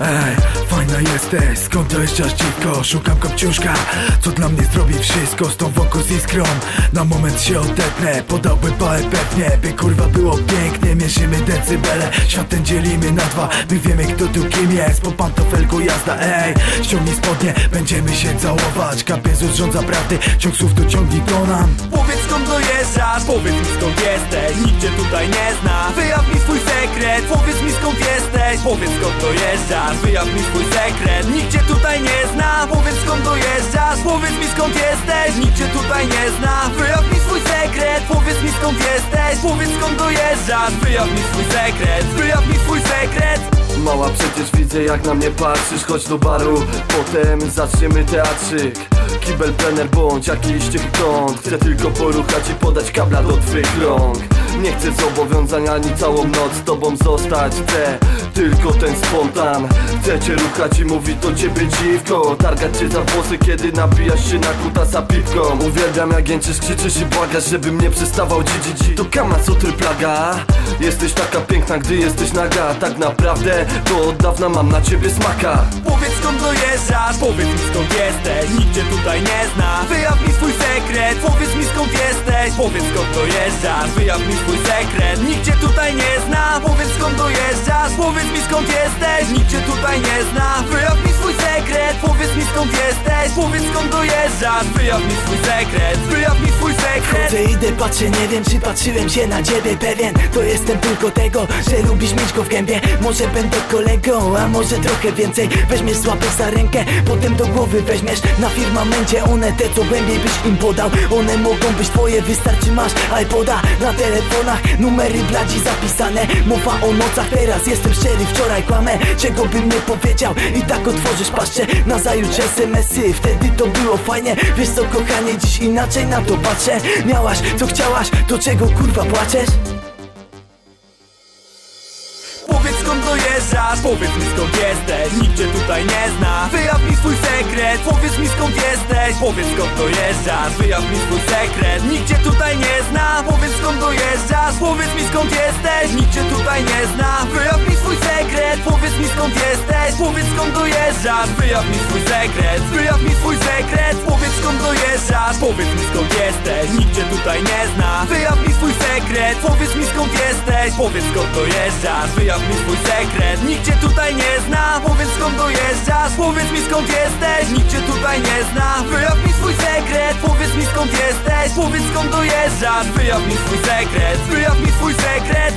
Ai. Fajna jesteś, skąd dojeżdżasz dziwko? Szukam kopciuszka, co dla mnie zrobi wszystko Z tą wokół z iskrą, na moment się odetnę. Podałby pałę pewnie, by kurwa było pięknie. Mierzymy decybele, świat ten dzielimy na dwa. My wiemy kto tu kim jest, po pantofelku jazda. Ej, ściągnij spodnie, będziemy się całować. Kapiezus rządza prawdy, ciąg słów to ciągnij to nam. Powiedz skąd dojeżdżasz, powiedz mi skąd jesteś. Nikt cię tutaj nie zna, wyjaw mi swój sekret. Powiedz mi skąd jesteś, powiedz skąd dojeżdżasz. Wyjaw mi swój sekret, nikt cię tutaj nie zna. Powiedz skąd dojeżdżasz, powiedz mi skąd jesteś. Nikt cię tutaj nie zna, wyjaw mi swój sekret. Powiedz mi skąd jesteś, powiedz skąd dojeżdżasz. Wyjaw mi swój sekret, wyjaw mi swój sekret. Mała przecież widzę jak na mnie patrzysz. Chodź do baru, potem zaczniemy teatrzyk. Kibel, plener bądź jakiś cichy kąt Chcę tylko poruchać i podać kabla do twych rąk Nie chcę zobowiązań ani całą noc z tobą zostać. Chcę tylko ten spontan. Chcę cię ruchać i mówić do ciebie dziwko. Targać cię za włosy kiedy nabijasz się na kutasa piwką. Uwielbiam jak jęczysz, krzyczysz i błagasz żebym nie przestawał dzi To kama sutry plaga? Jesteś taka piękna gdy jesteś naga. Tak naprawdę to od dawna mam na ciebie smaka. Powiedz skąd dojeżdżasz, powiedz mi skąd jesteś? Nikt cię tutaj nie zna, wyjaw mi swój sekret powiedz skąd dojeżdżasz Wyjaw mi swój sekret, nikt cię tutaj nie zna Powiedz skąd dojeżdżasz, powiedz mi skąd jesteś Nikt cię tutaj nie zna, wyjaw mi swój sekret Powiedz mi skąd jesteś, powiedz skąd dojeżdżasz Wyjaw mi swój sekret, wyjaw mi swój sekret. Chodzę, idę, patrzę, nie wiem czy patrzyłem się na ciebie pewien. To jestem tylko tego, że lubisz mieć go w gębie. Może będę kolegą, a może trochę więcej. Weźmiesz złapę za rękę, potem do głowy weźmiesz. Na firmamencie one te co głębiej byś im podał. One mogą być twoje, wystarczy masz iPoda Na telefonach. Numery bladzi zapisane Mowa o nocach, teraz jestem szczery, wczoraj kłamę. Czego bym nie powiedział? I tak otworzysz paszczę Na zajutrz smsy, wtedy to było fajnie. Wiesz co kochanie, dziś inaczej na to patrzę. Miałaś co chciałaś, to czego kurwa płaczesz? Powiedz skąd dojeżdżasz, powiedz mi skąd jesteś. Nikt cię tutaj nie zna, wyjaw mi swój sekret. Powiedz mi skąd jesteś, powiedz skąd dojeżdżasz. Wyjaw mi swój sekret, nikt cię tutaj nie zna. Powiedz skąd dojeżdżasz, powiedz mi skąd jesteś. Nikt cię tutaj nie Sekret, wyjaw mi swój sekret. Wyjaw mi swój sekret, powiedz skąd dojeżdżasz. Powiedz mi skąd jesteś, nikt cię tutaj nie zna. Wyjaw mi swój sekret, powiedz mi skąd jesteś. Powiedz skąd dojeżdżasz, wyjaw mi swój sekret. Nikt cię tutaj nie zna, powiedz skąd dojeżdżasz. Powiedz mi skąd jesteś, nikt cię tutaj nie zna. Wyjaw mi swój sekret, powiedz mi skąd jesteś. Powiedz skąd dojeżdżasz, wyjaw mi swój sekret. Wyjaw mi swój sekret